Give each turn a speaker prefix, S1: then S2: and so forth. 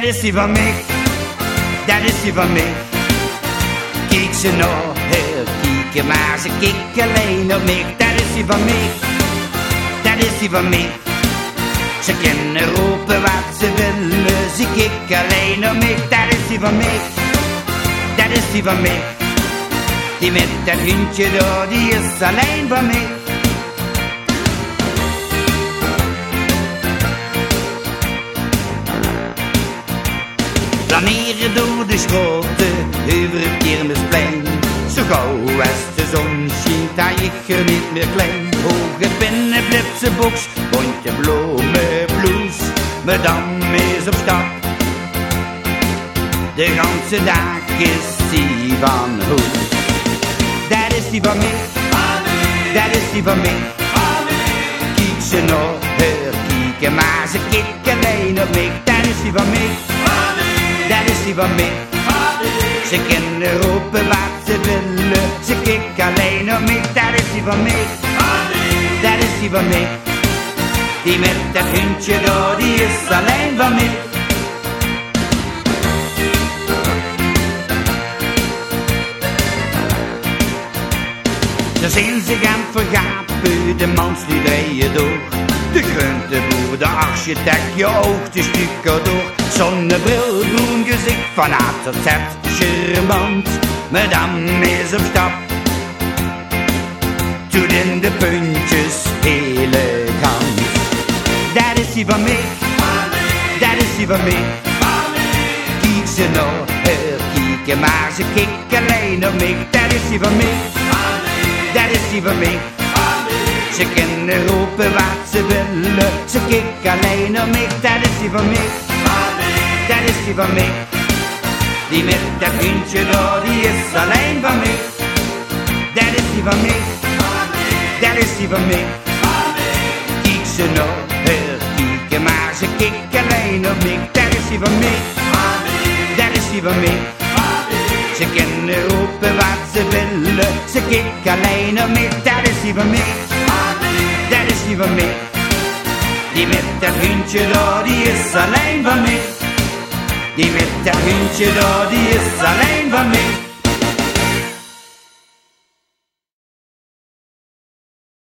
S1: dat is die van mij. Dat is die van mij. Kijk ze nou, heel kieken, maar ze kijken alleen op mij. Dat is die van mij. Dat is die van mij. Ze kunnen roepen wat ze willen, ze kijken alleen op mij. Dat is die van mij. Dat is die van mij. Die met dat hondje door, die is alleen van mij. De schoten, over het kermisplein. Zo gauw als de zon schijnt, dat je er niet meer klein. Hoge binnen, blitse box, bontje bloemen, bloes. Madame is op stap. De ganse dag is die van hoes. Dat is die van mij, dat is die van mij. Kijk ze nog, her kieken, maar ze kijken alleen op mij. Dat is die van mij, dat is die van mij. Ze kunnen roepen wat ze willen, ze kijken alleen op mij. Dat is die van mij, dat is die van mij. Die met dat hondje door, die is alleen van mij. Ze zijn zich aan het vergapen, de mansliederijen door. De groenteboer, de architect, je oog de stukken door. Zonnebril, groen gezicht, van A tot Z, charmant. Madame is op stap. Doet in de puntjes, elegant. Dat is die van mij, dat is die van mij. Kijk ze nou, her kieken, maar ze kijken alleen op mij. Dat is die van mij dat is die van mij. Ze kunnen roepen wat ze willen, ze kijken alleen op mij, dat is die van mij. Dat is die van mij. Die met dat vriendje door, die is alleen van mij. Dat is die van mij. Dat is die van mij. Kijk ze nou, her kieken, maar ze kijken alleen op mij. Dat is die van mij. Dat is die van mij. Ze kunnen roepen wat ze willen, ze kijken alleen op mij, dat is die van mij. Dat is die van mij. Die met dat hondje door, die is alleen van mij. Door, die is alleen van mij.